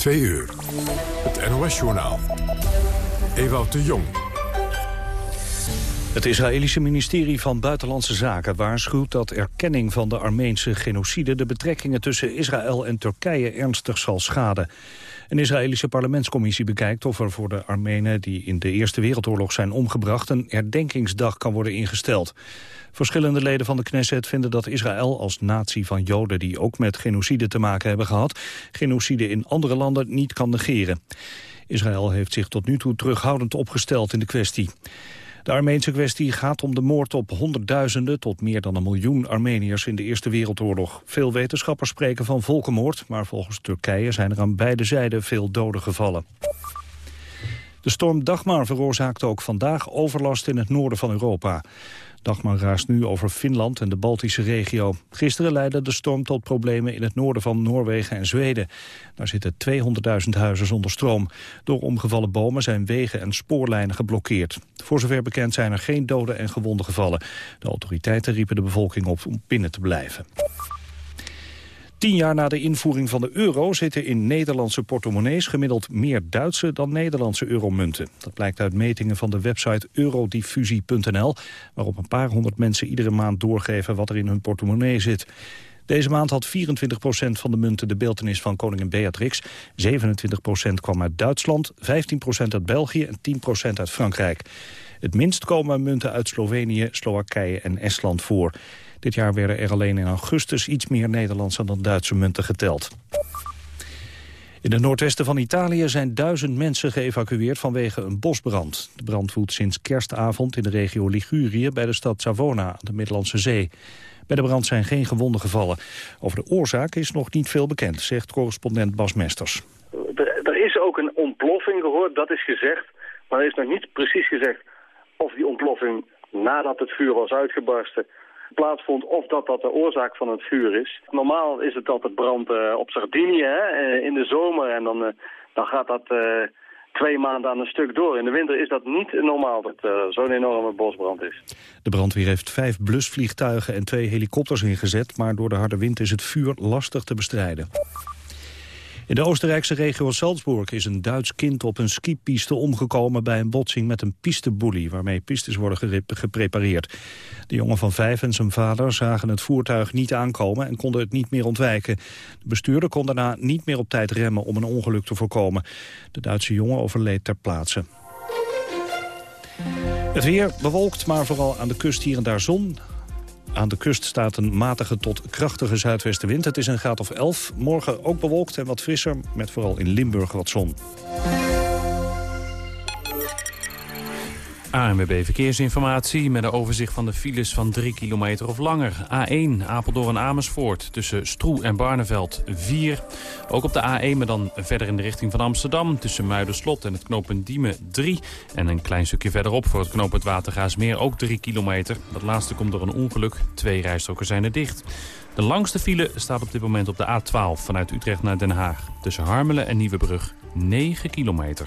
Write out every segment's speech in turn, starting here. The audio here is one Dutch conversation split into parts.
2 uur. Het NOS-journaal. Ewout de Jong. Het Israëlische ministerie van Buitenlandse Zaken waarschuwt dat erkenning van de Armeense genocide de betrekkingen tussen Israël en Turkije ernstig zal schaden. Een Israëlische parlementscommissie bekijkt of er voor de Armenen die in de Eerste Wereldoorlog zijn omgebracht een herdenkingsdag kan worden ingesteld. Verschillende leden van de Knesset vinden dat Israël als natie van Joden die ook met genocide te maken hebben gehad, genocide in andere landen niet kan negeren. Israël heeft zich tot nu toe terughoudend opgesteld in de kwestie. De Armeense kwestie gaat om de moord op honderdduizenden tot meer dan een miljoen Armeniërs in de Eerste Wereldoorlog. Veel wetenschappers spreken van volkenmoord, maar volgens Turkije zijn er aan beide zijden veel doden gevallen. De storm Dagmar veroorzaakte ook vandaag overlast in het noorden van Europa. Dagmar raast nu over Finland en de Baltische regio. Gisteren leidde de storm tot problemen in het noorden van Noorwegen en Zweden. Daar zitten 200.000 huizen zonder stroom. Door omgevallen bomen zijn wegen en spoorlijnen geblokkeerd. Voor zover bekend zijn er geen doden en gewonden gevallen. De autoriteiten riepen de bevolking op om binnen te blijven. Tien jaar na de invoering van de euro zitten in Nederlandse portemonnees gemiddeld meer Duitse dan Nederlandse euromunten. Dat blijkt uit metingen van de website eurodiffusie.nl, waarop een paar honderd mensen iedere maand doorgeven wat er in hun portemonnee zit. Deze maand had 24% van de munten de beeltenis van koningin Beatrix. 27% kwam uit Duitsland, 15% uit België en 10% uit Frankrijk. Het minst komen munten uit Slovenië, Slowakije en Estland voor. Dit jaar werden er alleen in augustus iets meer Nederlandse dan Duitse munten geteld. In het noordwesten van Italië zijn duizend mensen geëvacueerd vanwege een bosbrand. De brand woedt sinds kerstavond in de regio Ligurië bij de stad Savona aan de Middellandse Zee. Bij de brand zijn geen gewonden gevallen. Over de oorzaak is nog niet veel bekend, zegt correspondent Bas Mesters. Er, is ook een ontploffing gehoord, dat is gezegd. Maar er is nog niet precies gezegd of die ontploffing nadat het vuur was uitgebarsten plaatsvond of dat dat de oorzaak van het vuur is. Normaal is het altijd brand uh, op Sardinië hè, eh, in de zomer en dan, uh, dan gaat dat twee maanden aan een stuk door. In de winter is dat niet normaal dat zo'n enorme bosbrand is. De brandweer heeft vijf blusvliegtuigen en twee helikopters ingezet... maar door de harde wind is het vuur lastig te bestrijden. In de Oostenrijkse regio Salzburg is een Duits kind op een skipiste omgekomen bij een botsing met een pisteboelie waarmee pistes worden geprepareerd. De jongen van vijf en zijn vader zagen het voertuig niet aankomen en konden het niet meer ontwijken. De bestuurder kon daarna niet meer op tijd remmen om een ongeluk te voorkomen. De Duitse jongen overleed ter plaatse. Het weer bewolkt, maar vooral aan de kust hier en daar zon. Aan de kust staat een matige tot krachtige zuidwestenwind. Het is een graad of 11. Morgen ook bewolkt en wat frisser, met vooral in Limburg wat zon. ANWB Verkeersinformatie met een overzicht van de files van 3 kilometer of langer. A1 Apeldoorn-Amersfoort tussen Stroe en Barneveld 4. Ook op de A1, maar dan verder in de richting van Amsterdam... tussen Muiderslot en het knooppunt Diemen 3. En een klein stukje verderop voor het knooppunt Watergaasmeer ook 3 kilometer. Dat laatste komt door een ongeluk. Twee rijstroken zijn er dicht. De langste file staat op dit moment op de A12 vanuit Utrecht naar Den Haag. Tussen Harmelen en Nieuwebrug 9 kilometer.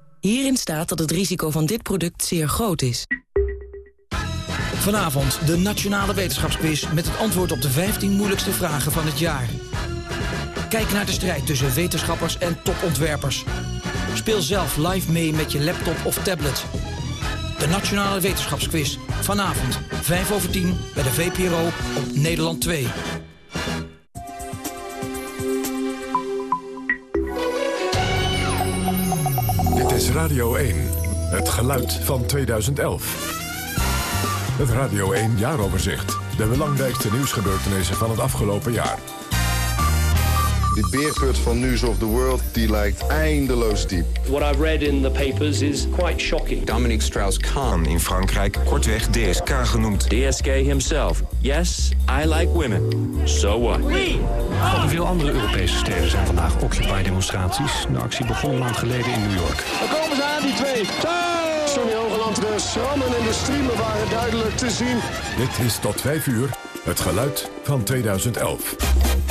Hierin staat dat het risico van dit product zeer groot is. Vanavond de Nationale Wetenschapsquiz met het antwoord op de 15 moeilijkste vragen van het jaar. Kijk naar de strijd tussen wetenschappers en topontwerpers. Speel zelf live mee met je laptop of tablet. De Nationale Wetenschapsquiz. Vanavond, 5 over 10, bij de VPRO op Nederland 2. Dit is Radio 1, het geluid van 2011. Het Radio 1 Jaaroverzicht. De belangrijkste nieuwsgebeurtenissen van het afgelopen jaar. Die beerput van News of the World die lijkt eindeloos diep. What I've read in the papers is quite shocking. Dominic Strauss-Kahn in Frankrijk, kortweg DSK genoemd. DSK himself. Yes, I like women. So what? Ook in veel andere Europese steden zijn vandaag Occupy-demonstraties. De actie begon een maand geleden in New York. Daar komen ze aan, die twee. Sonny Hogeland, de schrammen in de streamen waren duidelijk te zien. Dit is tot 5 uur het geluid van 2011.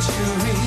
century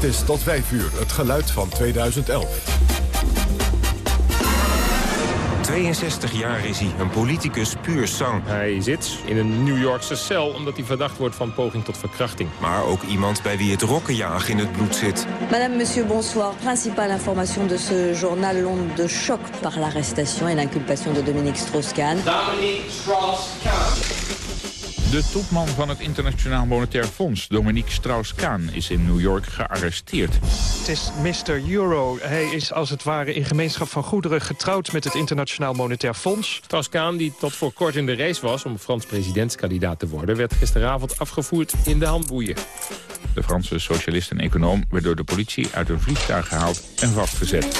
Dit is tot 5 uur het geluid van 2011. 62 jaar is hij, een politicus puur sang. Hij zit in een New Yorkse cel omdat hij verdacht wordt van poging tot verkrachting. Maar ook iemand bij wie het rokkenjaag in het bloed zit. Madame, Monsieur, bonsoir. Principale information de ce journal, l'onde de choc par l'arrestation et l'inculpation de Dominique Strauss-Kahn. Dominique Strauss-Kahn. De topman van het Internationaal Monetair Fonds, Dominique Strauss-Kaan, is in New York gearresteerd. Het is Mr. Euro. Hij is als het ware in gemeenschap van goederen getrouwd met het Internationaal Monetair Fonds. Strauss-Kaan, die tot voor kort in de race was om Frans presidentskandidaat te worden... werd gisteravond afgevoerd in de handboeien. De Franse socialist en econoom werd door de politie uit een vliegtuig gehaald en vastgezet.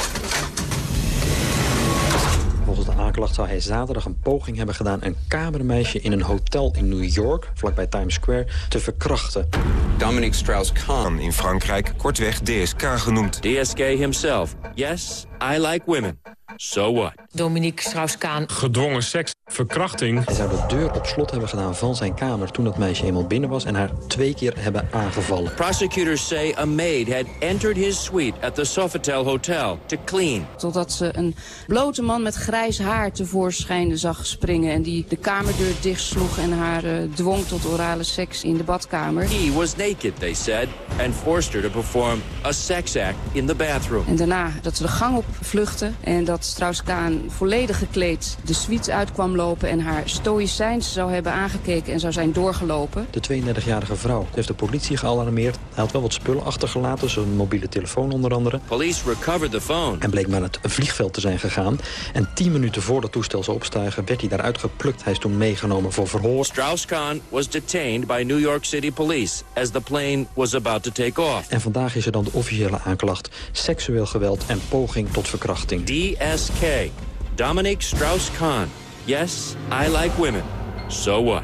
Aanklacht zou hij zaterdag een poging hebben gedaan... een kamermeisje in een hotel in New York, vlakbij Times Square, te verkrachten. Dominique Strauss-Kahn in Frankrijk, kortweg DSK genoemd. DSK himself. Yes, I like women. So what? Dominique Strauss-Kaan. Gedwongen seks, verkrachting. Hij zou de deur op slot hebben gedaan van zijn kamer toen dat meisje eenmaal binnen was... en haar twee keer hebben aangevallen. Prosecutors say a maid had entered his suite at the Sofitel Hotel to clean. Totdat ze een blote man met grijs haar tevoorschijn zag springen... en die de kamerdeur dichtsloeg en haar uh, dwong tot orale seks in de badkamer. He was naked, they said, and forced her to perform a sex act in the bathroom. En daarna dat ze de gang op vluchtte en dat Strauss-Kaan volledig gekleed de suite uit kwam lopen... en haar stoïcijns zou hebben aangekeken en zou zijn doorgelopen. De 32-jarige vrouw heeft de politie gealarmeerd. Hij had wel wat spullen achtergelaten, zijn mobiele telefoon onder andere. Police recovered the phone. En bleek naar het vliegveld te zijn gegaan. En tien minuten voor het toestel zou opstijgen werd hij daaruit geplukt. Hij is toen meegenomen voor verhoor. Strauss-Kaan was detained by New York City Police... as the plane was about to take off. En vandaag is er dan de officiële aanklacht. Seksueel geweld en poging tot verkrachting. DSK. Dominique Strauss-Kahn. Yes, I like women. So what?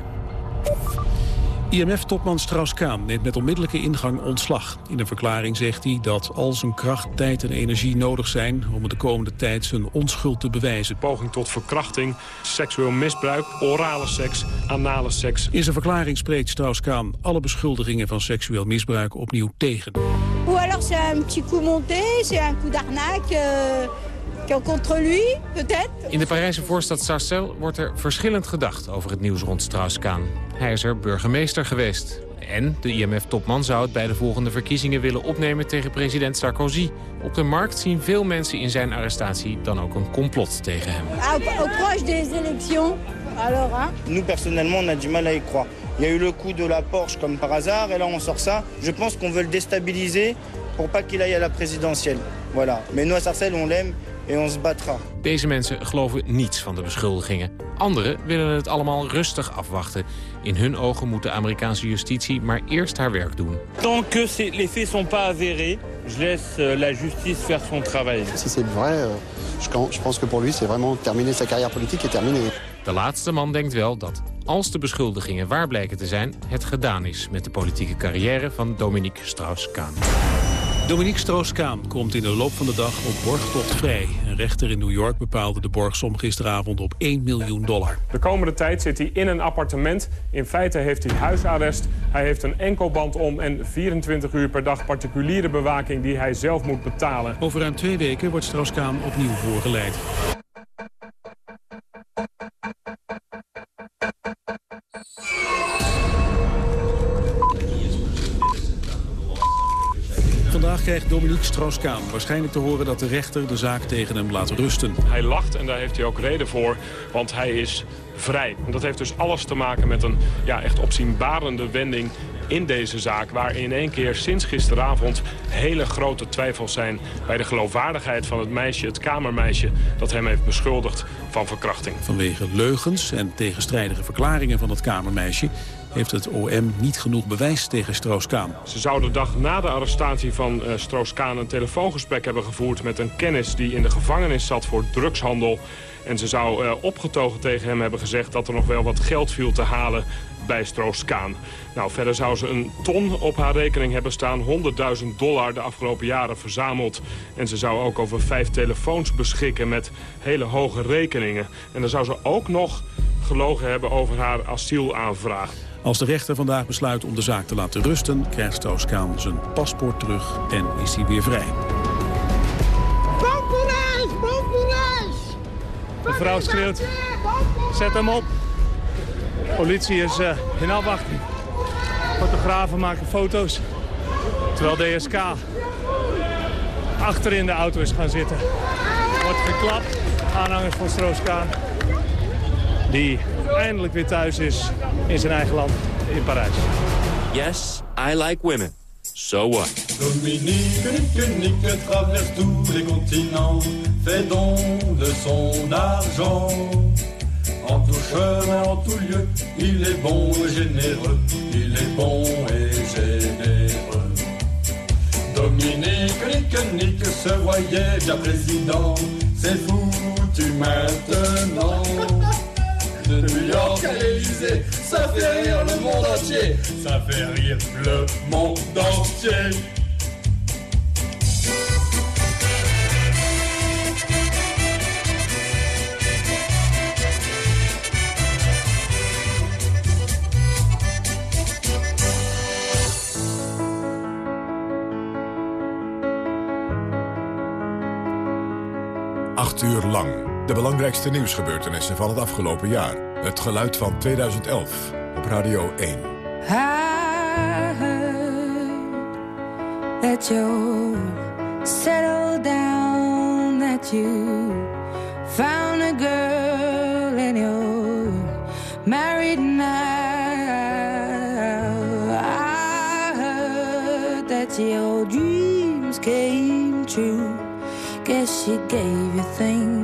IMF-topman Strauss-Kaan neemt met onmiddellijke ingang ontslag. In een verklaring zegt hij dat al zijn kracht, tijd en energie nodig zijn... om de komende tijd zijn onschuld te bewijzen. Poging tot verkrachting, seksueel misbruik, orale seks, anale seks. In zijn verklaring spreekt Strauss-Kaan alle beschuldigingen van seksueel misbruik opnieuw tegen. Ou alors c'est un petit coup monté, c'est un coup d'arnaque... Euh... Contre lui, peut-être. In de Parijse voorstad Sarcelles wordt er verschillend gedacht over het nieuws rond Strauss-Kaan. Hij is er burgemeester geweest. En de IMF-topman zou het bij de volgende verkiezingen willen opnemen tegen president Sarkozy. Op de markt zien veel mensen in zijn arrestatie dan ook een complot tegen hem. Au, au proche des élections, alors hein? Nous, personnellement, on a du mal à y croire. Il y a eu le coup de la Porsche comme par hasard, et là on sort ça. Je pense qu'on veut le déstabiliser pour pas qu'il aille à la présidentielle. Voilà. Mais nous à Sarcelles, on l'aime et on se battra. Deze mensen geloven niets van de beschuldigingen. Anderen willen het allemaal rustig afwachten. In hun ogen moet de Amerikaanse justitie maar eerst haar werk doen. Tant que les faits sont pas avérés, je laisse euh, la justice faire son travail. Si c'est vrai, euh, je pense que pour lui c'est vraiment terminé sa carrière politique est terminée. De laatste man denkt wel dat, als de beschuldigingen waar blijken te zijn... het gedaan is met de politieke carrière van Dominique Strauss-Kaan. Dominique Strauss-Kaan komt in de loop van de dag op borgtocht vrij. Een rechter in New York bepaalde de borgsom gisteravond op 1 miljoen dollar. De komende tijd zit hij in een appartement. In feite heeft hij huisarrest. Hij heeft een enkelband om en 24 uur per dag particuliere bewaking die hij zelf moet betalen. Over ruim twee weken wordt Strauss-Kaan opnieuw voorgeleid. Krijgt Dominique Strauss-Kaan waarschijnlijk te horen dat de rechter de zaak tegen hem laat rusten. Hij lacht en daar heeft hij ook reden voor, want hij is vrij. En dat heeft dus alles te maken met een ja, echt opzienbarende wending in deze zaak... waar in één keer sinds gisteravond hele grote twijfels zijn... bij de geloofwaardigheid van het meisje, het kamermeisje... dat hem heeft beschuldigd van verkrachting. Vanwege leugens en tegenstrijdige verklaringen van het kamermeisje heeft het OM niet genoeg bewijs tegen Strauss-Kaan. Ze zouden de dag na de arrestatie van uh, Strauss-Kaan een telefoongesprek hebben gevoerd... met een kennis die in de gevangenis zat voor drugshandel. En ze zou uh, opgetogen tegen hem hebben gezegd dat er nog wel wat geld viel te halen bij Strauss-Kaan. Nou, verder zou ze een ton op haar rekening hebben staan. 100.000 dollar de afgelopen jaren verzameld. En ze zou ook over vijf telefoons beschikken met hele hoge rekeningen. En dan zou ze ook nog gelogen hebben over haar asielaanvraag. Als de rechter vandaag besluit om de zaak te laten rusten... krijgt Strauss-Kaan zijn paspoort terug en is hij weer vrij. De vrouw schreeuwt, zet hem op. Politie is uh, in afwachting. Fotografen maken foto's. Terwijl DSK achter in de auto is gaan zitten. Wordt geklapt, aanhangers van Strauss-Kaan. Die eindelijk weer thuis is in zijn eigen land, in Parijs. Yes, I like women. So what? Dominique, Nique, Nique traverse tous les continents, fait don de son argent. En tout chemin, en tout lieu, il est bon et généreux, il est bon et généreux. Dominique, Nique, Nique se voyait bien président, c'est foutu maintenant. De New York. À l'Elysée, ça fait rire le monde entier, ça fait rire le monde entier. De belangrijkste nieuwsgebeurtenissen van het afgelopen jaar. Het geluid van 2011 op Radio 1. I heard that you settled down, that you found a girl and you're married now. I heard that your dreams came true. Guess she gave you things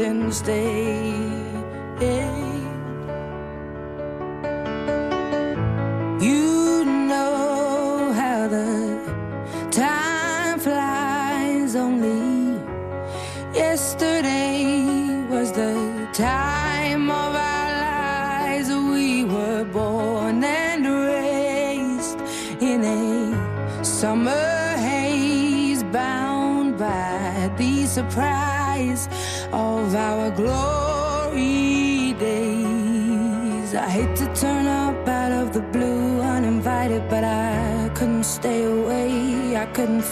Valentine's Day.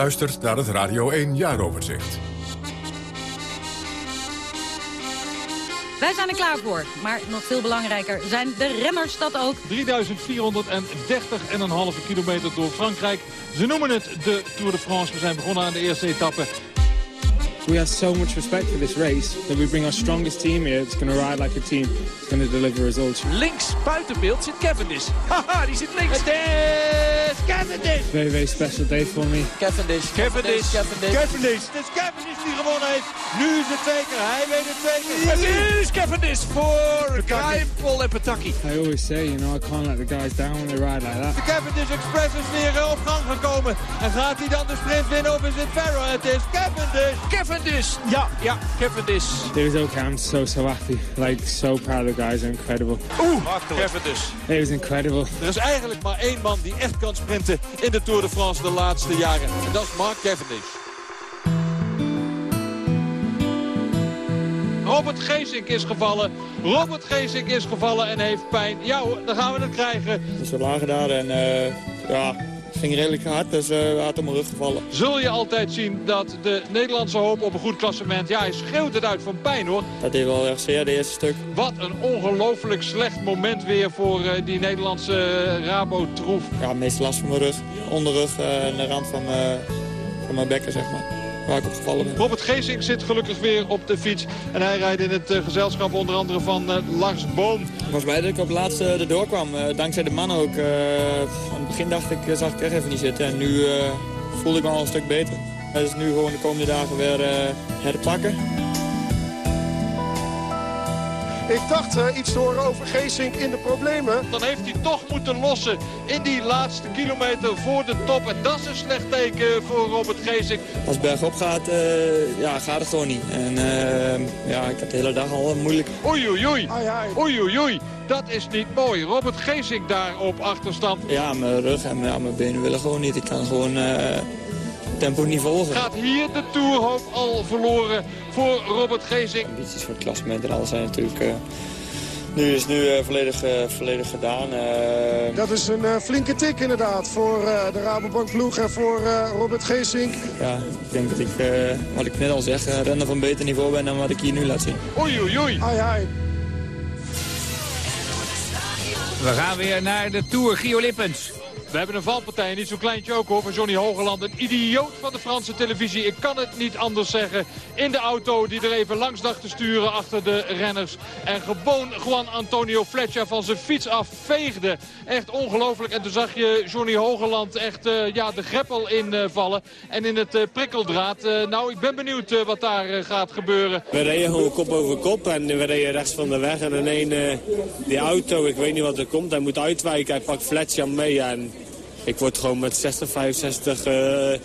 Luistert naar het Radio 1 jaaroverzicht. Wij zijn er klaar voor. Maar nog veel belangrijker zijn de renners dat ook. 3.430,5 kilometer door Frankrijk. Ze noemen het de Tour de France. We zijn begonnen aan de eerste etappe. We have so much respect for this race that we bring our strongest team here. It's going to ride like a team. It's going to deliver results. Links buitenbeeld zit Cavendish. Haha, die zit links. Cavendish. Very, very special day for me. Cavendish. Cavendish. Cavendish. Cavendish. Het is Cavendish die gewonnen heeft. Nu is het zeker. Hij weet het zeker. Het is Cavendish voor Guy, Paul en Pataki. I always say, you know, I can't let the guys down when they ride like that. De Cavendish Express is weer op gang gekomen. En gaat hij dan de sprint winnen of is het Farrow? Het is Cavendish. Cavendish. Ja, ja, Cavendish. It was okay. I'm so, so happy. Like, so proud of the guys. They're incredible. Oeh, Cavendish. It was incredible. Er is eigenlijk maar één man die echt kan sprinten in de Tour de France de laatste jaren. En dat is Mark Cavendish. Robert Geesink is gevallen. Robert Geesink is gevallen en heeft pijn. Ja hoor, dan gaan we het krijgen. Dus we lagen daar en uh, ja, het ging redelijk hard. Dus uh, we hadden op mijn rug gevallen. Zul je altijd zien dat de Nederlandse hoop op een goed klassement... Ja, hij schreeuwt het uit van pijn hoor. Dat deed wel echt zeer, de eerste stuk. Wat een ongelooflijk slecht moment weer voor uh, die Nederlandse Rabo-troef. Ja, meest last van mijn rug. Onderrug en de rand van, van mijn bekken, zeg maar ben. Robert Geesink zit gelukkig weer op de fiets. En hij rijdt in het uh, gezelschap onder andere van uh, Lars Boom. Ik was blij dat ik op het laatste erdoor kwam. Dankzij de man ook. aan het begin dacht ik, zag ik echt even niet zitten. En nu voelde ik me al een stuk beter. Dus nu gewoon de komende dagen weer herpakken. Ik dacht uh, iets te horen over Geesink in de problemen. Dan heeft hij toch moeten lossen in die laatste kilometer voor de top. En dat is een slecht teken voor Robert Geesink. Als het bergop gaat, uh, ja, gaat het gewoon niet. En uh, ja, ik heb de hele dag al moeilijk. Oei, oei, oei. Oei, oei, oei. Dat is niet mooi. Robert Geesink daar op achterstand. Ja, mijn rug en ja, mijn benen willen gewoon niet. Ik kan gewoon tempo niet volgen. Gaat hier de Tourhoop al verloren voor Robert Geesink. Ambities voor het klassement en alles zijn natuurlijk... Uh, nu is nu uh, volledig, uh, volledig gedaan. Dat is een flinke tik inderdaad voor de Rabobank ploeg en voor Robert Geesink. Ja, ik denk dat ik, wat ik net al zeg, rennen van beter niveau ben dan wat ik hier nu laat zien. Oei, oei, oei. Ai, ai. We gaan weer naar de Tour Gio Lippens. We hebben een valpartij, niet zo'n kleintje ook hoor, van Johnny Hogeland. Een idioot van de Franse televisie, ik kan het niet anders zeggen. In de auto die er even langs dacht te sturen achter de renners. En gewoon Juan Antonio Fletcher van zijn fiets afveegde. Echt ongelooflijk. En toen zag je Johnny Hogeland echt uh, ja, de greppel invallen. Uh, en in het uh, prikkeldraad. nou, ik ben benieuwd wat daar gaat gebeuren. We reden gewoon kop over kop en we reden rechts van de weg. En ineens die auto, ik weet niet wat er komt, hij moet uitwijken. Hij pakt Fletcher mee en ik word gewoon met 60, 65 uh,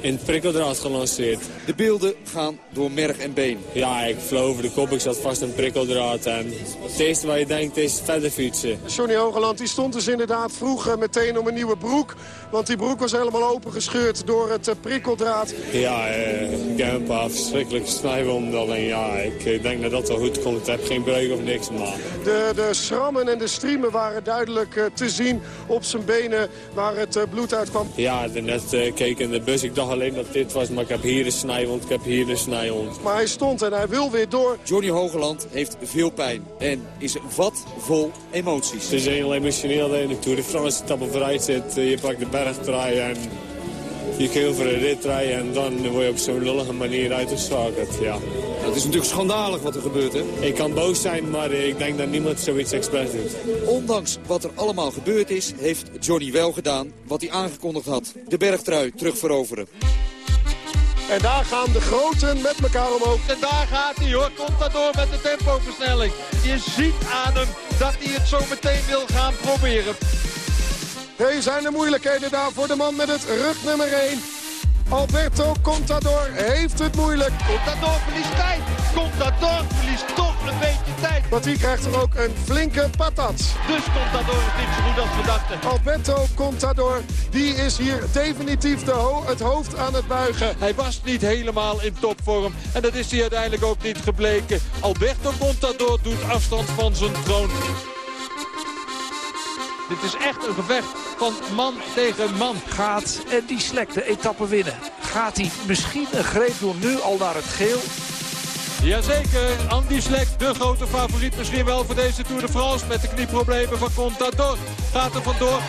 in het prikkeldraad gelanceerd. De beelden gaan door merg en been. Ja, ik vloog over de kop, ik zat vast in een prikkeldraad. En het eerste wat je denkt is verder fietsen. Johnny Hogeland die stond dus inderdaad vroeg uh, meteen om een nieuwe broek. Want die broek was helemaal opengescheurd door het uh, prikkeldraad. Ja, uh, ik heb een paar verschrikkelijke snijwonden. Alleen ja, ik denk dat dat wel goed komt. Ik heb geen breuk of niks, maar... De, de schrammen en de striemen waren duidelijk uh, te zien op zijn benen waar het bloed uitkwam. Ja, net keek in de bus. Ik dacht alleen dat dit was, maar ik heb hier een snijwond, ik heb hier een snijwond. Maar hij stond en hij wil weer door. Johnny Hogeland heeft veel pijn en is wat vol emoties. Het is heel emotioneel dat je in de Tour de France etappe vooruit zit. Je pakt de berg draaien en je kunt voor een rit rijden en dan word je op zo'n lullige manier uitgeschakeld. Ja. Het is natuurlijk schandalig wat er gebeurt, hè? Ik kan boos zijn, maar ik denk dat niemand zoiets expres doet. Ondanks wat er allemaal gebeurd is, heeft Johnny wel gedaan wat hij aangekondigd had. De bergtrui terugveroveren. En daar gaan de groten met elkaar omhoog. En daar gaat hij hoor, komt dat door met de tempoversnelling. Je ziet aan hem dat hij het zo meteen wil gaan proberen. Hey, zijn de moeilijkheden daar voor de man met het rugnummer 1. Alberto Contador heeft het moeilijk. Contador verliest tijd. Contador verliest toch een beetje tijd. Want die krijgt er ook een flinke patat. Dus Contador is niet zo goed als gedachte. Alberto Contador, die is hier definitief de ho het hoofd aan het buigen. Hij was niet helemaal in topvorm. En dat is hij uiteindelijk ook niet gebleken. Alberto Contador doet afstand van zijn troon. Dit is echt een gevecht van man tegen man. Gaat en die Slek de etappe winnen? Gaat hij misschien een greep doen nu al naar het geel? Jazeker, Andy Slek, de grote favoriet misschien wel voor deze Tour de France. Met de knieproblemen van Contador. Gaat er vandoor.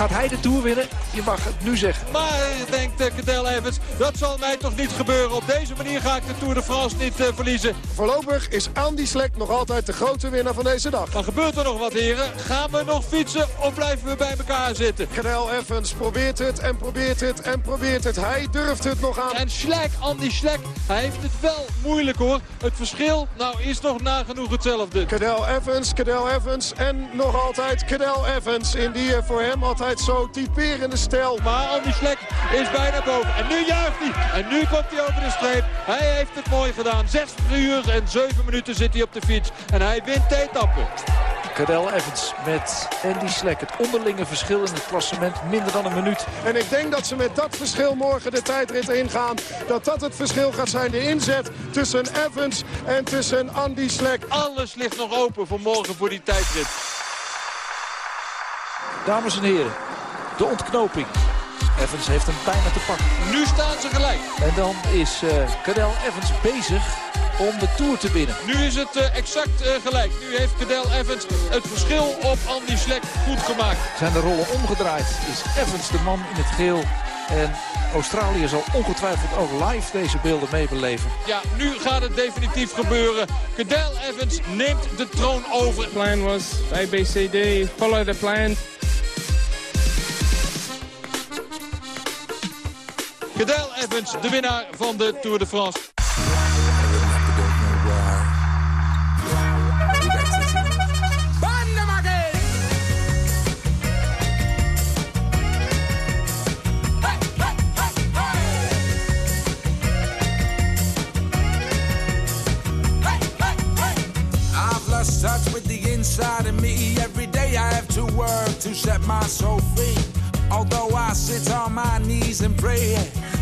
Gaat hij de Tour winnen? Je mag het nu zeggen. Maar, denkt uh, Cadel Evans, dat zal mij toch niet gebeuren. Op deze manier ga ik de Tour de France niet uh, verliezen. Voorlopig is Andy Slek nog altijd de grote winnaar van deze dag. Dan gebeurt er nog wat, heren. Gaan we nog fietsen of blijven we bij elkaar zitten? Cadel Evans probeert het en probeert het en probeert het. Hij durft het nog aan. En Slek, Andy Slek, hij heeft het wel moeilijk hoor. Het verschil, nou, is nog nagenoeg hetzelfde. Cadel Evans, Cadel Evans en nog altijd Cadel Evans. In die voor hem altijd zo typerende stijl. Maar Andy Slek is bijna boven. En nu juicht hij. En nu komt hij over de streep. Hij heeft het mooi gedaan. 6 uur en 7 minuten zit hij op de fiets. En hij wint de etappe. Cadel Evans met Andy Slek. Het onderlinge verschil in het klassement minder dan een minuut. En ik denk dat ze met dat verschil morgen de tijdrit ingaan. Dat dat het verschil gaat zijn. De inzet tussen Evans en tussen Andy Slek. Alles ligt nog open voor morgen voor die tijdrit. Dames en heren, de ontknoping. Evans heeft hem bijna te pakken. Nu staan ze gelijk. En dan is uh, Cadel Evans bezig om de Tour te winnen. Nu is het uh, exact uh, gelijk. Nu heeft Cadel Evans het verschil op Andy Slek goed gemaakt. Zijn de rollen omgedraaid. Is Evans de man in het geel. En Australië zal ongetwijfeld ook live deze beelden meebeleven. Ja, nu gaat het definitief gebeuren. Cadel Evans neemt de troon over. The plan was ABCD, follow the plan. Evans, de winnaar van de Tour de France. touch with the inside of me. Every day I have to work to set my soul free. Although I sit on my knees and pray,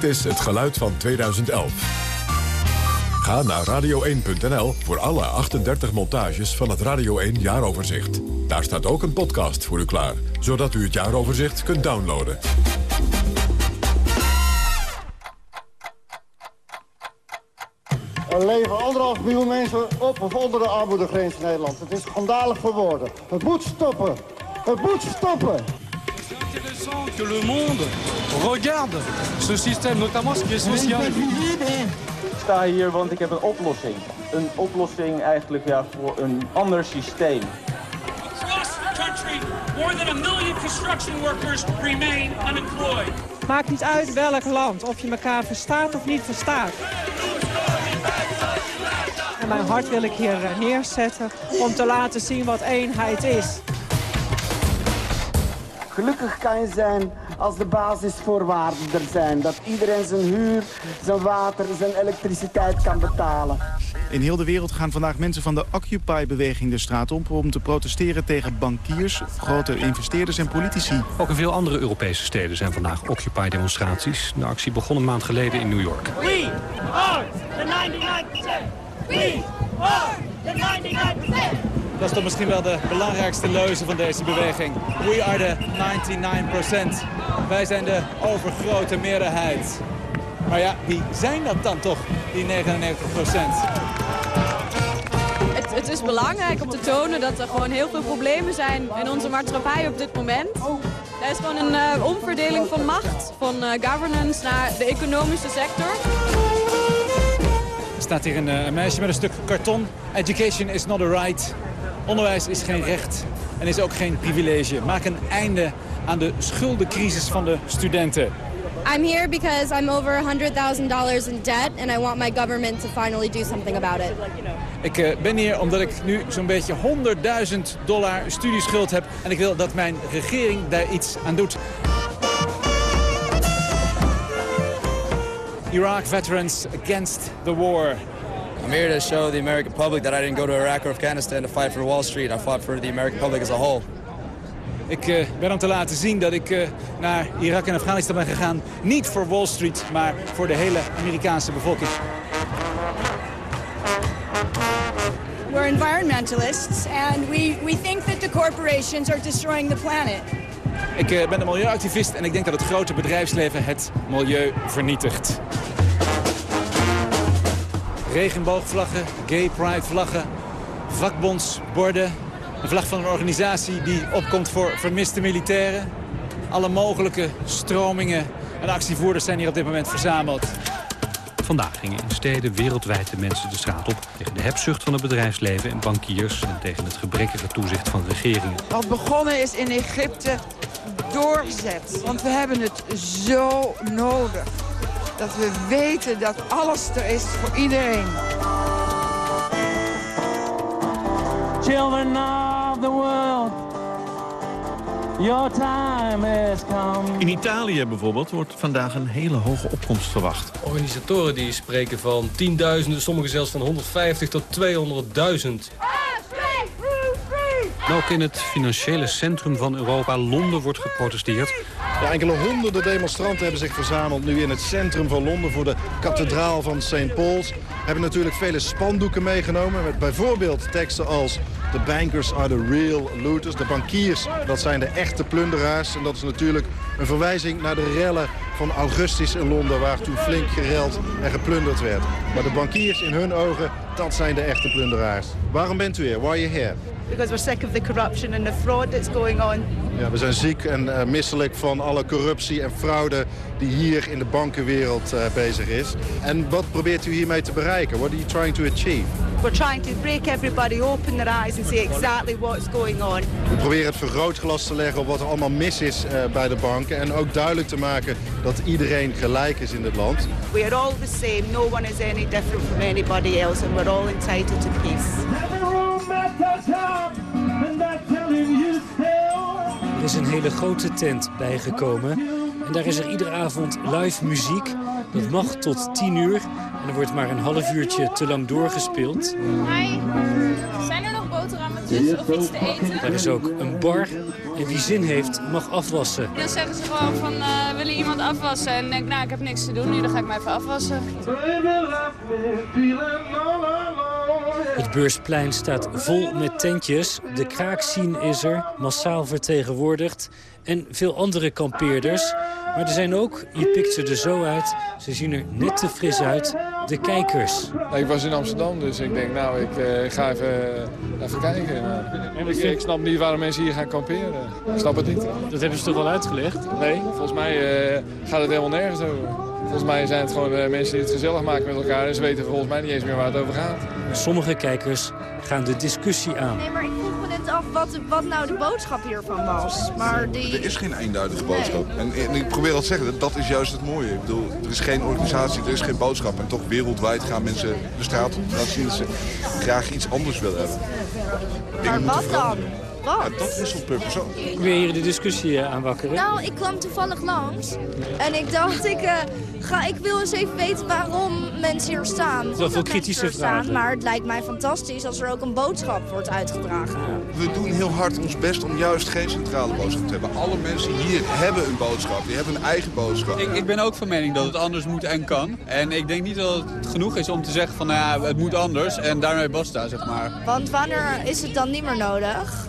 Dit is het geluid van 2011. Ga naar radio1.nl voor alle 38 montages van het Radio 1 jaaroverzicht. Daar staat ook een podcast voor u klaar, zodat u het jaaroverzicht kunt downloaden. Er leven anderhalf miljoen mensen op of onder de armoedegrens in Nederland. Het is schandalig voor woorden. Het moet stoppen. Het moet stoppen. Que le monde regarde ce système, notamment ce qui est social. Ik sta hier want ik heb een oplossing. Een oplossing eigenlijk ja, voor een ander systeem. Across the country, more than a million construction workers remain unemployed. Maakt niet uit welk land, of je elkaar verstaat of niet verstaat. En mijn hart wil ik hier eh, neerzetten om te laten zien wat eenheid is. Gelukkig kan je zijn als de basisvoorwaarden er zijn. Dat iedereen zijn huur, zijn water, zijn elektriciteit kan betalen. In heel de wereld gaan vandaag mensen van de Occupy-beweging de straat op... om te protesteren tegen bankiers, grote investeerders en politici. Ook in veel andere Europese steden zijn vandaag Occupy-demonstraties. De actie begon een maand geleden in New York. We are the 99%. We are the 99%. Dat is toch misschien wel de belangrijkste leuze van deze beweging. We are the 99%. Wij zijn de overgrote meerderheid. Maar ja, wie zijn dat dan toch, die 99%? Het, is belangrijk om te tonen dat er gewoon heel veel problemen zijn in onze maatschappij op dit moment. Er is gewoon een uh, omverdeling van macht, van uh, governance naar de economische sector. Er staat hier een, uh, een meisje met een stuk karton. Education is not a right. Onderwijs is geen recht en is ook geen privilege. Maak een einde aan de schuldencrisis van de studenten. I'm here because I'm over $100,000 in debt and I want my government to finally do something about it. Ik uh, ben hier omdat ik nu zo'n beetje 100.000 dollar studieschuld heb en ik wil dat mijn regering daar iets aan doet. Iraq veterans against the war. I'm here to show the American public that I didn't go to Iraq or Afghanistan to fight for Wall Street. I fought for the American public as a whole. Ik uh, ben om te laten zien dat ik uh, naar Irak en Afghanistan ben gegaan. Niet voor Wall Street, maar voor de hele Amerikaanse bevolking. We're environmentalists and we, we think that the corporations are destroying the planet. Ik uh, ben een milieuactivist en ik denk dat het grote bedrijfsleven het milieu vernietigt. Regenboogvlaggen, gay pride vlaggen, vakbondsborden. Een vlag van een organisatie die opkomt voor vermiste militairen. Alle mogelijke stromingen en actievoerders zijn hier op dit moment verzameld. Vandaag gingen in steden wereldwijd de mensen de straat op... tegen de hebzucht van het bedrijfsleven en bankiers... en tegen het gebrekkige toezicht van regeringen. Wat begonnen is in Egypte doorzet. Want we hebben het zo nodig. Dat we weten dat alles er is voor iedereen. Children of the world, your time has come. In Italië bijvoorbeeld wordt vandaag een hele hoge opkomst verwacht. Organisatoren die spreken van tienduizenden, sommigen zelfs van 150 tot 200.000. Ook in het financiële centrum van Europa, Londen, wordt geprotesteerd. Enkele honderden demonstranten hebben zich verzameld nu in het centrum van Londen voor de kathedraal van St. Paul's. Hebben natuurlijk vele spandoeken meegenomen met bijvoorbeeld teksten als... The bankers are the real looters. De bankiers, dat zijn de echte plunderaars. En dat is natuurlijk een verwijzing naar de rellen van augustus in Londen... waar toen flink gereld en geplunderd werd. Maar de bankiers in hun ogen, dat zijn de echte plunderaars. Waarom bent u hier? Why are you here? Because we're sick of the corruption and the fraud that's going on. Ja, we zijn ziek en uh, misselijk van alle corruptie en fraude die hier in de bankenwereld uh, bezig is. En wat probeert u hiermee te bereiken? What are you trying to achieve? We're trying to break everybody open their eyes and see exactly what's going on. We proberen het vergrootglas te leggen op wat er allemaal mis is uh, bij de banken. En ook duidelijk te maken dat iedereen gelijk is in dit land. We are all the same. No one is any different from anybody else. And we're all entitled to peace. Er is een hele grote tent bijgekomen. En daar is er iedere avond live muziek. Dat mag tot 10 uur. En er wordt maar een half uurtje te lang doorgespeeld. Zijn er nog of iets te eten. Er is ook een bar en wie zin heeft mag afwassen. Dan zeggen ze gewoon van, uh, wil je iemand afwassen? En denk, nou, ik heb niks te doen nu, dan ga ik mij even afwassen. Het beursplein staat vol met tentjes. De kraakscene is er, massaal vertegenwoordigd. En veel andere kampeerders. Maar er zijn ook, je pikt ze er zo uit, ze zien er net te fris uit, de kijkers. Ik was in Amsterdam, dus ik denk, nou, ik uh, ga even, even kijken. En ik, ik, snap niet waarom mensen hier gaan kamperen. Ik snap het niet. Dat hebben ze toch al uitgelegd? Nee, volgens mij uh, gaat het helemaal nergens over. Volgens mij zijn het gewoon uh, mensen die het gezellig maken met elkaar. En ze weten volgens mij niet eens meer waar het over gaat. Sommige kijkers gaan de discussie aan. Nee, maar ik af wat, wat nou de boodschap hiervan was. Maar die... Er is geen eenduidige boodschap. Nee. En, en, ik probeer al te zeggen, dat is juist het mooie. Ik bedoel, er is geen organisatie, er is geen boodschap. En toch wereldwijd gaan mensen de straat op. Laten zien dat ze graag iets anders willen hebben. Maar wat dan? Wat? Ja, dat. Wil je hier de discussie aanwakkeren? Nou, ik kwam toevallig langs. En ik dacht, ik, uh, ga, ik wil eens even weten waarom mensen hier staan. Zoveel kritische vragen. Staan, maar het lijkt mij fantastisch als er ook een boodschap wordt uitgedragen. We doen heel hard ons best om juist geen centrale boodschap te hebben. Alle mensen hier hebben een boodschap. Die hebben een eigen boodschap. Ik, ik ben ook van mening dat het anders moet en kan. En ik denk niet dat het genoeg is om te zeggen van, nou ja, het moet anders. En daarmee basta, zeg maar. Want wanneer is het dan niet meer nodig?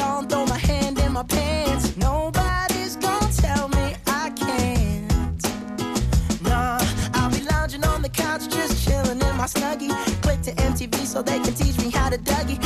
so they can teach me how to Dougie.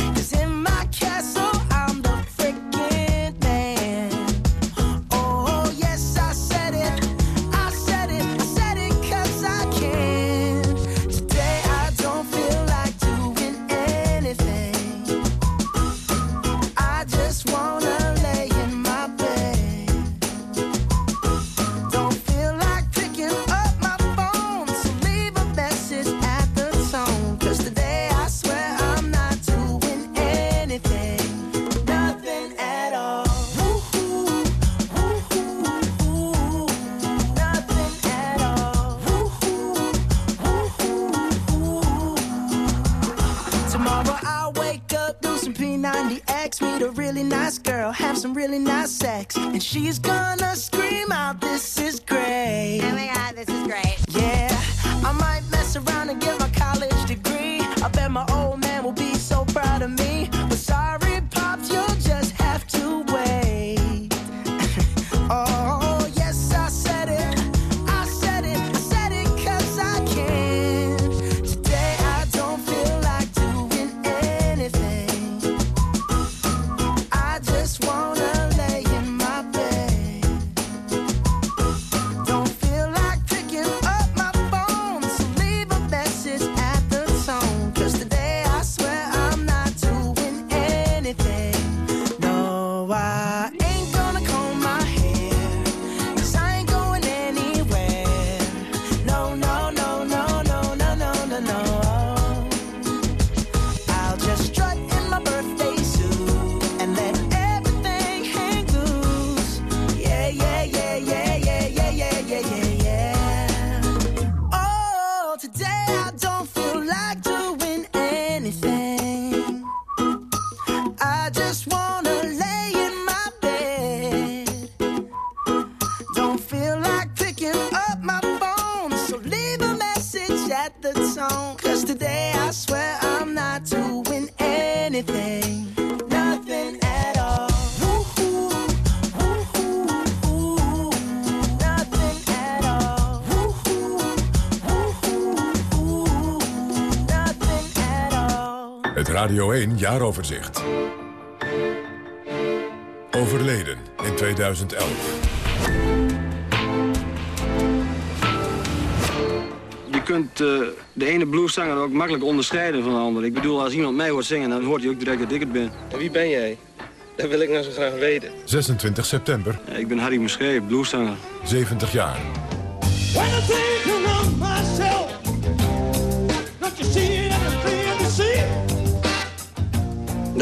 Jaaroverzicht. Overleden in 2011. Je kunt eh, de ene blueszanger ook makkelijk onderscheiden van de andere. Ik bedoel, als iemand mij hoort zingen, dan hoort hij ook direct dat ik het ben. En wie ben jij? Dat wil ik nou zo graag weten. 26 september. Ja, ik ben Harry Muschee, blueszanger. 70 jaar.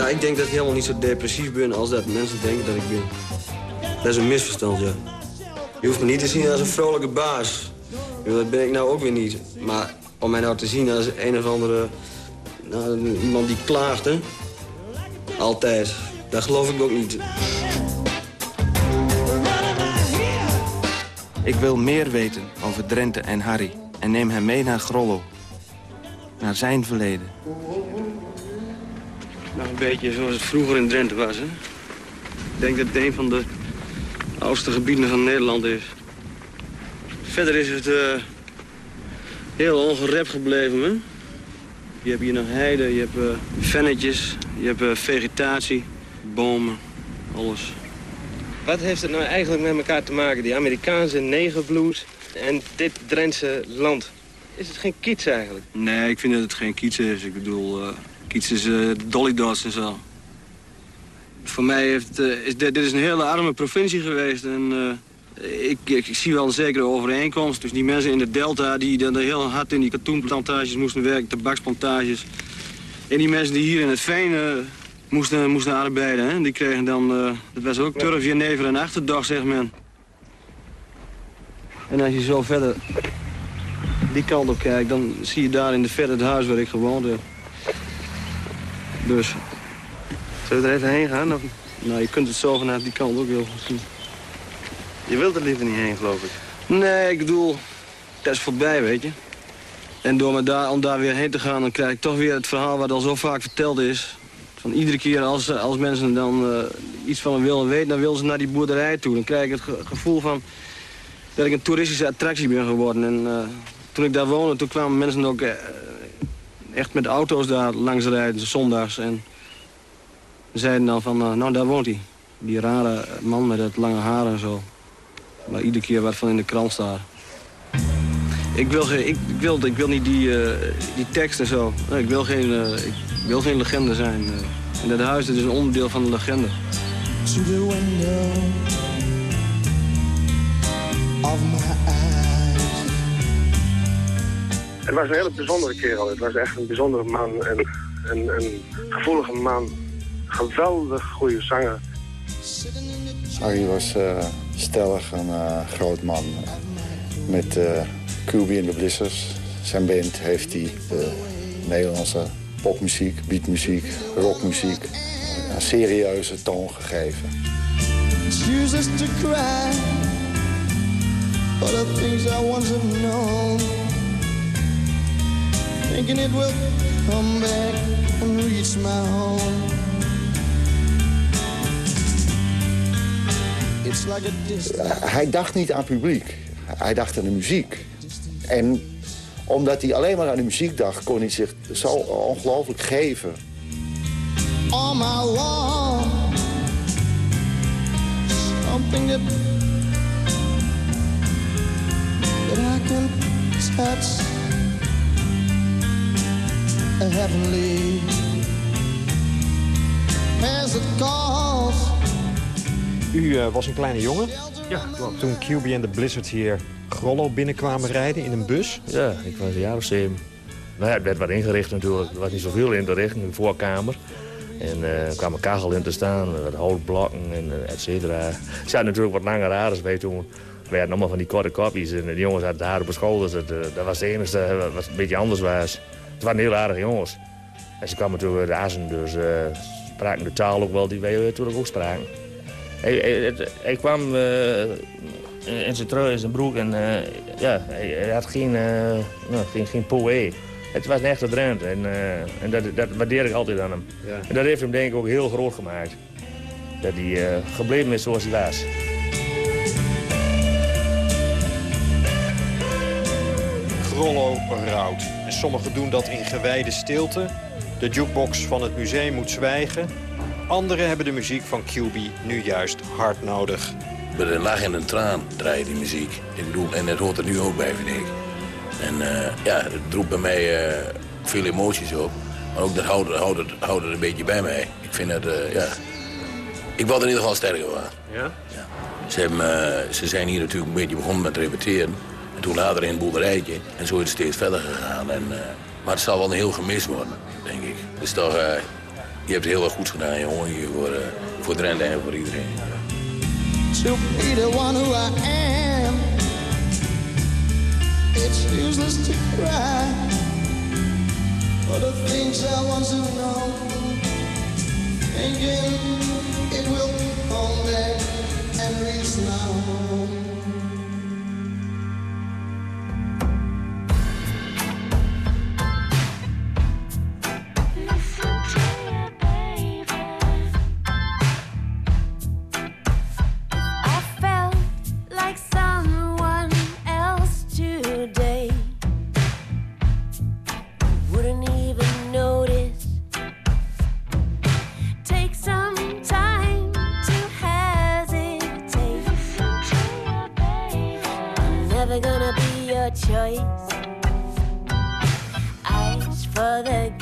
Ik denk dat ik helemaal niet zo depressief ben als dat mensen denken dat ik ben. Dat is een misverstand, ja. Je hoeft me niet te zien als een vrolijke baas. Dat ben ik nou ook weer niet. Maar om mij nou te zien als een of andere... Nou, iemand die klaagt, hè. Altijd. Dat geloof ik ook niet. Ik wil meer weten over Drenthe en Harry. En neem hem mee naar Grollo. Naar zijn verleden. Nou, een beetje zoals het vroeger in Drenthe was, hè. Ik denk dat het een van de oudste gebieden van Nederland is. Verder is het eh, heel ongerept gebleven, hè. Je hebt hier nog heide, je hebt uh, vennetjes, je hebt eh, vegetatie, bomen, alles. Wat heeft het nou eigenlijk met elkaar te maken, die Amerikaanse negerblues en dit Drentse land? Is het geen kiets eigenlijk? Nee, ik vind dat het geen kiets is. Ik bedoel, uh, kiets is uh, Dolly Dots en zo. Voor mij heeft, uh, is dit, is een hele arme provincie geweest. En ik, ik, ik, zie wel een zekere overeenkomst. Dus die mensen in de delta die dan heel hard in die katoenplantages moesten werken, tabaksplantages. En die mensen die hier in het veen moesten, moesten arbeiden. Hè? Die kregen dan, dat was ook turf, jenever en achterdag, zegt men. En als je zo verder die kant op kijkt, dan zie je daar in de verte het huis waar ik gewoond heb. Dus, zullen we er even heen gaan? Of? Nou, je kunt het zo vanuit die kant ook heel goed zien. Je wilt er liever niet heen, geloof ik. Nee, ik bedoel, dat is voorbij, weet je. En door me daar, om daar weer heen te gaan, dan krijg ik toch weer het verhaal wat al zo vaak verteld is. Van iedere keer als, als mensen dan uh, iets van me willen weten, dan willen ze naar die boerderij toe. Dan krijg ik het ge gevoel van dat ik een toeristische attractie ben geworden. En uh, toen ik daar woonde, toen kwamen mensen ook echt met auto's daar langs rijden, zondags. En zeiden dan van, nou daar woont hij. Die rare man met het lange haar en zo. Waar iedere keer wat van in de krant staat. Ik wil, geen, ik, wil, ik wil niet die, uh, die tekst en zo. Nee, ik, wil geen, uh, ik wil geen legende zijn. En dat huis dat is een onderdeel van de legende. Het was een hele bijzondere kerel. Het was echt een bijzondere man. En, een, een gevoelige man. Geweldig goede zanger. Harry was stellig een uh, groot man. Met uh, QB en de Blissers. Zijn band heeft hij de Nederlandse popmuziek, beatmuziek, rockmuziek een serieuze toon gegeven. Chooses to cry for the things I once have known. Thinking it will come back and reach my home. Hij dacht niet aan publiek. Hij dacht aan de muziek. En omdat hij alleen maar aan de muziek dacht... kon hij zich zo ongelooflijk geven. On my wall Something that That I can touch A heavenly As it calls U uh, was een kleine jongen. Ja, klopt. Toen QB en de Blizzard hier Grollo binnenkwamen rijden in een bus. Ja, ik was een jaar of zeven. Nou ja, het werd wat ingericht natuurlijk. Er was niet zoveel in te richten, in de voorkamer. En uh, er kwam een kachel in te staan, wat houtblokken en uh, et cetera. Er zaten natuurlijk wat lange raders bij toen. We hadden allemaal van die korte kopjes en de jongens hadden daar op school. Dus het, uh, dat was het enige wat een beetje anders was. Het waren heel aardige jongens. En ze kwamen natuurlijk uit de Assen, dus spraken de taal ook wel die wij natuurlijk ook spraken. Hij, hij, hij kwam uh, in zijn trui en zijn broek en uh, ja, hij, hij, had geen, uh, nou, geen, geen poe. Het was een echte Drent en, en dat, dat waardeer ik altijd aan hem. Ja. En dat heeft hem denk ik ook heel groot gemaakt. Dat hij gebleven is zoals hij was. Grollo rouwt. Sommigen doen dat in gewijde stilte. De jukebox van het museum moet zwijgen. Anderen hebben de muziek van QB nu juist hard nodig. Met een lach en een traan draait die muziek. En dat hoort er nu ook bij, vind ik. En uh, ja, het roept bij mij eh, veel emoties op. Maar ook dat houdt, houdt, het, houdt een beetje bij mij. Ik vind dat eh, ja... Ik word in ieder geval sterker van. Ja? ja. Ze, hebben, ze zijn hier natuurlijk een beetje begonnen met repeteren. En toen later in een boerderijtje. En zo is het steeds verder gegaan. En, uh, maar het zal wel een heel gemis worden, denk ik. Dus toch, uh, je hebt heel wat goed gedaan, jongen. Hier voor, uh, voor Drenthe en voor iedereen. To be the one who I am It's useless to cry For the things I want to know Thinking it will come back and reach now choice. Eyes for the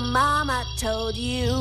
mama told you.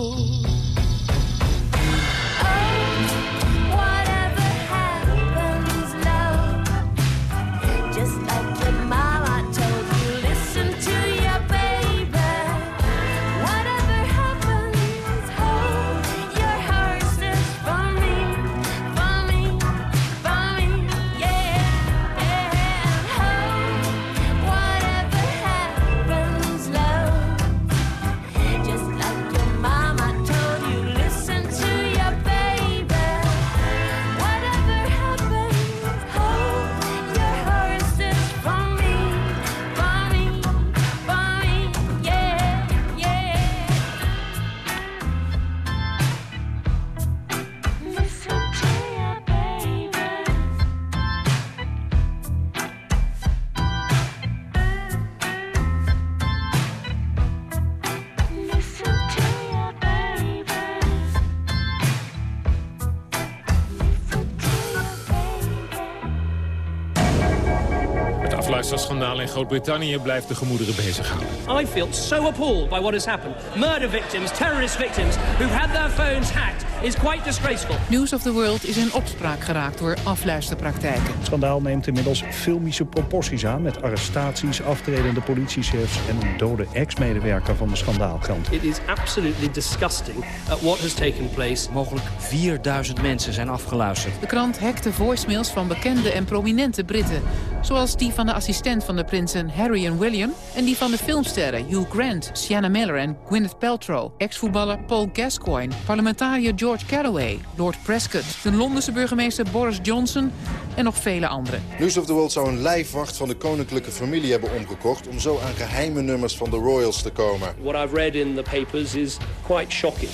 Groot-Brittannië blijft de gemoederen bezighouden. I feel so appalled by what has happened. Murder victims, terrorist victims who've had their phones hacked is quite disgraceful. News of the World is in opspraak geraakt door afluisterpraktijken. Het schandaal neemt inmiddels filmische proporties aan... met arrestaties, aftredende politiechefs en een dode ex-medewerker van de schandaalkrant. It is absolutely disgusting at what has taken place. Mogelijk 4000 mensen zijn afgeluisterd. De krant hackte voicemails van bekende en prominente Britten. Zoals die van de assistent van de prinsen Harry en William... en die van de filmsterren Hugh Grant, Sienna Miller en Gwyneth Paltrow... ex-voetballer Paul Gascoigne, parlementariër George Calloway... Lord Prescott, de Londense burgemeester Boris Johnson... en nog vele anderen. News of the World zou een lijfwacht van de koninklijke familie hebben omgekocht... om zo aan geheime nummers van de royals te komen. What I've read in the papers is quite shocking.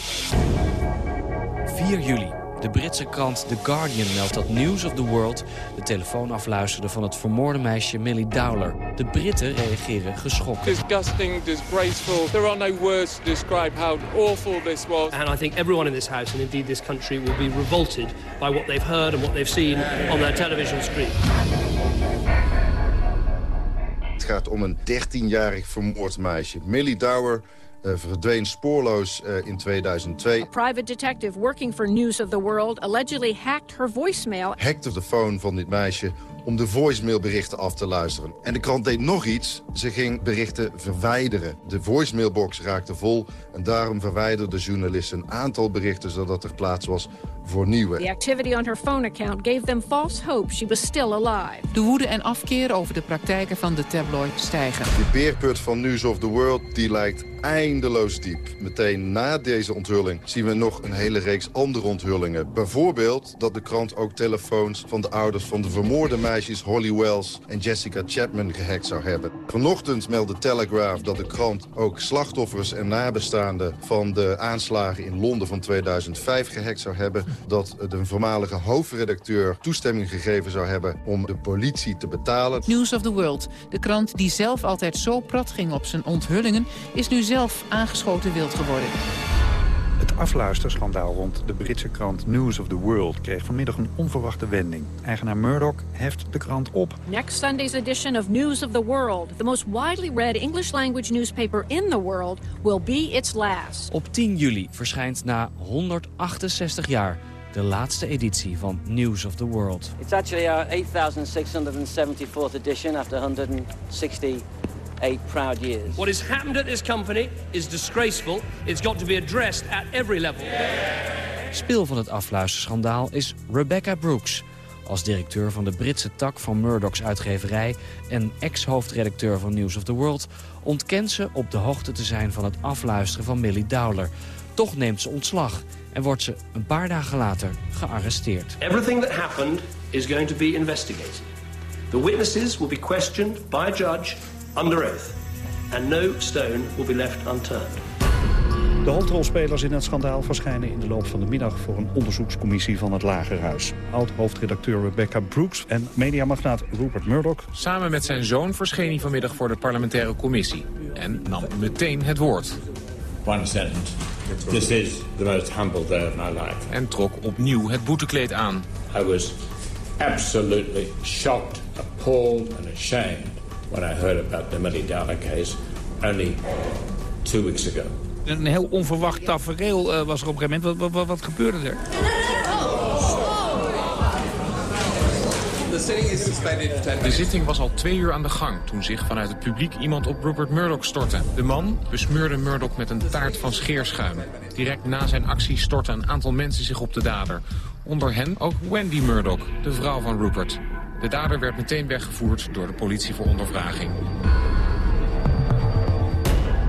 4 juli. De Britse krant The Guardian meldt dat News of the World... de telefoon afluisterde van het vermoorde meisje Millie Dowler. De Britten reageren geschokt. Disgusting, disgraceful. There are no words to describe how awful this was. And I think everyone in this house and indeed this country will be revolted by what they've heard and what they've seen on their television screen. Het gaat om een 13-jarig vermoord meisje. Millie Dowler verdween spoorloos eh, in 2002. Private detective working for News of the World allegedly hacked her voicemail. Hackte de phone van dit meisje om de voicemailberichten af te luisteren. En de krant deed nog iets. Ze ging berichten verwijderen. De voicemailbox raakte vol en daarom verwijderde journalisten een aantal berichten... zodat er plaats was voor nieuwe. The activity on her phone account gave them false hope she was still alive. De woede en afkeer over de praktijken van de tabloid stijgen. De beerput van News of the World die lijkt eindeloos diep. Meteen na deze onthulling zien we nog een hele reeks andere onthullingen. Bijvoorbeeld dat de krant ook telefoons van de ouders van de vermoorde meisjes Holly Wells en Jessica Chapman gehackt zou hebben. Vanochtend meldde Telegraph dat de krant ook slachtoffers en nabestaanden van de aanslagen in Londen van 2005 gehackt zou hebben. Dat de voormalige hoofdredacteur toestemming gegeven zou hebben om de politie te betalen. News of the World, de krant die zelf altijd zo prat ging op zijn onthullingen... is nu zelf aangeschoten wild geworden. Het afluisterschandaal rond de Britse krant News of the World... kreeg vanmiddag een onverwachte wending. Eigenaar Murdoch heft de krant op. Next Sunday's edition of News of the World, the most widely read English language newspaper in the world, will be its last. Op 10 juli verschijnt na 168 jaar de laatste editie van News of the World. It's actually our 8,674th edition after 168 proud years. What has happened at this company is disgraceful. It's got to be addressed at every level. Speel van het afluisterschandaal is Rebecca Brooks. Als directeur van de Britse tak van Murdoch's uitgeverij... en ex-hoofdredacteur van News of the World... ontkent ze op de hoogte te zijn van het afluisteren van Millie Dowler. Toch neemt ze ontslag en wordt ze een paar dagen later gearresteerd. Everything that happened is going to be investigated. The witnesses will be questioned by a judge under oath. And no stone will be left unturned. De hoofdrolspelers in het schandaal verschijnen in de loop van de middag... voor een onderzoekscommissie van het Lagerhuis. Oud-hoofdredacteur Rebecca Brooks en mediamagnaat Rupert Murdoch... Samen met zijn zoon verscheen hij vanmiddag voor de parlementaire commissie. En nam meteen het woord. One sentence. This is the most humble day of my life. En trok opnieuw het boetekleed aan. I was absolutely shocked, appalled and ashamed when I heard about the Millie Dowler case only two weeks ago. Een heel onverwacht tafereel uh, was er op een gegeven moment. Wat, wat, wat gebeurde er? De zitting was al twee uur aan de gang toen zich vanuit het publiek iemand op Rupert Murdoch stortte. De man besmeurde Murdoch met een taart van scheerschuim. Direct na zijn actie stortten een aantal mensen zich op de dader. Onder hen ook Wendy Murdoch, de vrouw van Rupert. De dader werd meteen weggevoerd door de politie voor ondervraging.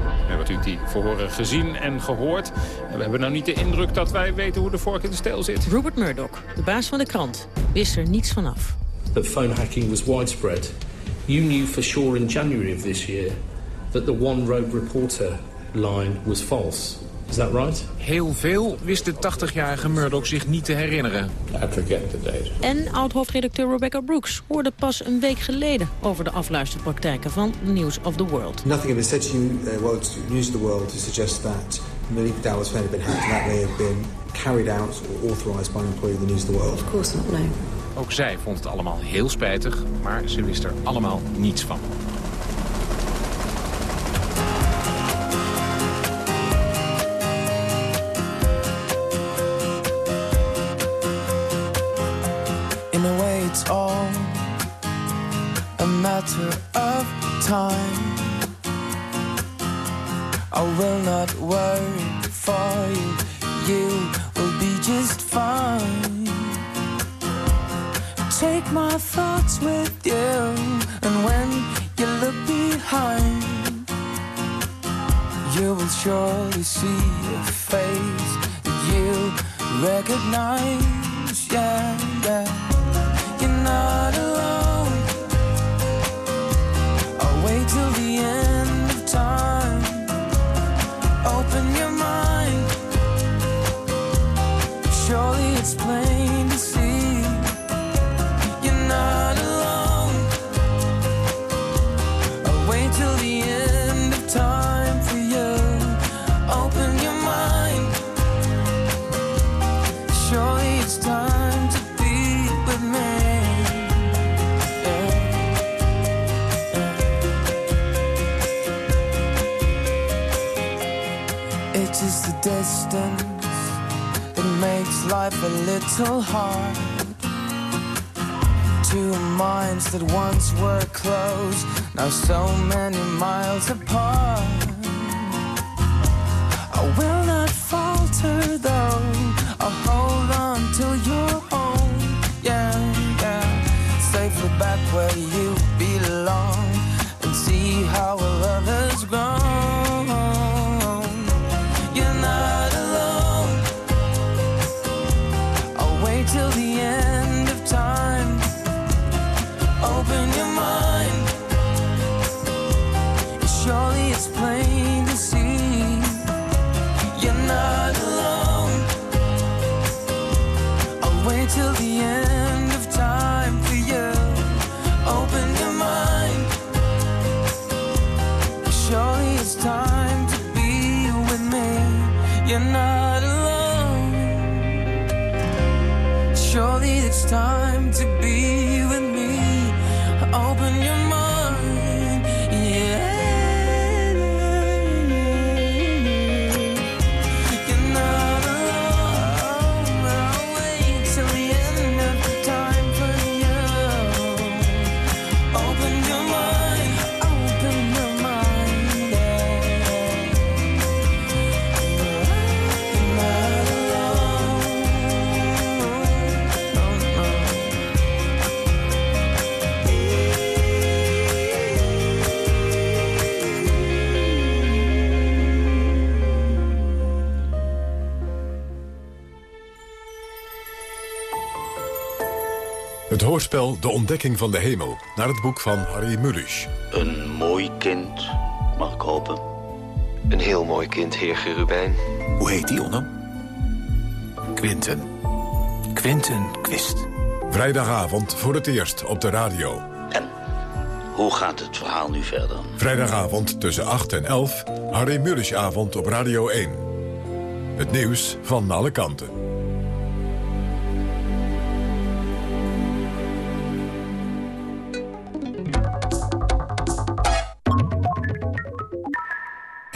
We hebben natuurlijk die verhoren gezien en gehoord. En we hebben nou niet de indruk dat wij weten hoe de vork in de steel zit. Rupert Murdoch, de baas van de krant, wist er niets vanaf. That phone hacking was widespread. You knew for sure in January of this year that the One Road Reporter line was false. Is that right? Heel veel wist de 80-jarige Murdoch zich niet te herinneren. I forget the. En oud-hoofdredacteur Rebecca Brooks hoorde pas een week geleden over de afluisterpraktijken van News of the World. Nothing been said to you, uh, well, to News of the World to suggest that Millie Dowler's phone had been hacked that may have been carried out or authorised by an employee of the News of the World. Of course not, no. Ook zij vond het allemaal heel spijtig, maar ze wist er allemaal niets van. Miles apart. Hoorspel De Ontdekking van de Hemel, naar het boek van Harry Mulisch. Een mooi kind, mag ik hopen. Een heel mooi kind, heer Gerubijn. Hoe heet die, Onno? Quinten. Quinten Quist. Vrijdagavond voor het eerst op de radio. Hoe gaat het verhaal nu verder? Vrijdagavond tussen 8 en 11, Harry Mulischavond op Radio 1. Het nieuws van alle kanten.